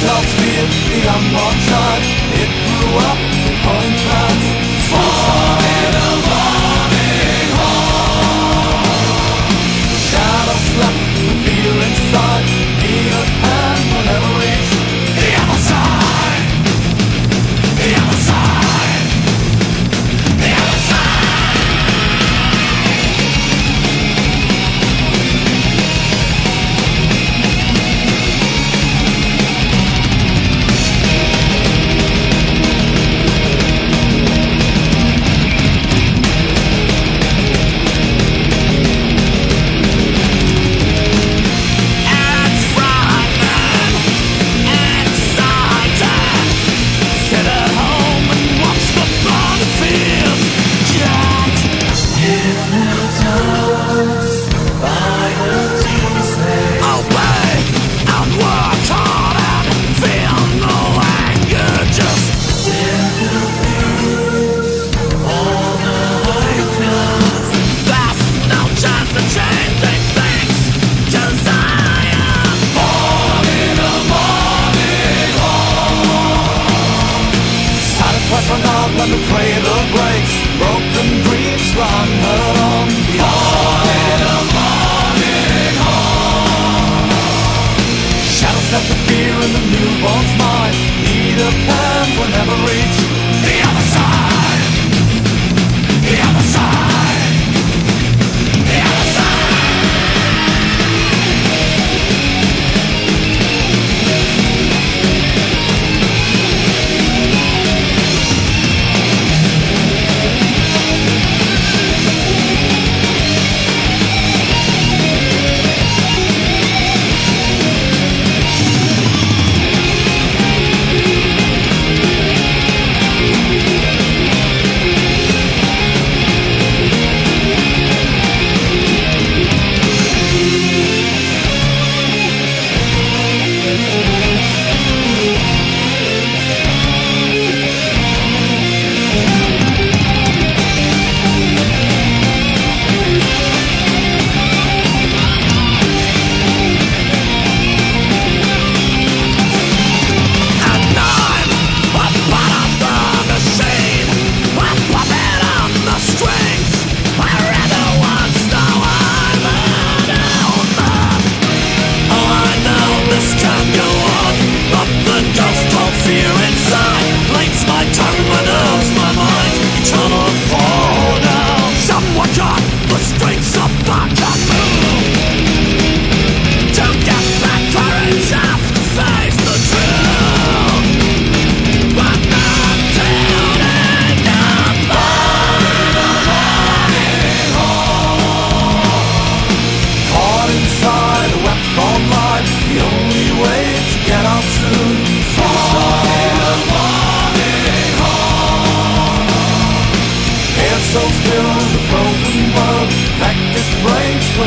Clouds filled the unborn child It grew up in pouring clouds fall. Press on me when the cradle breaks Broken dreams run heard on the morning, a morning home Shadows set the fear in the newborn's mind Need a pen whenever it's.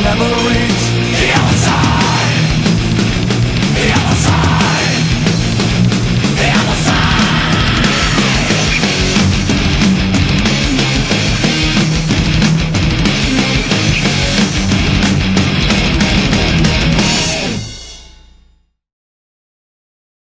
memories.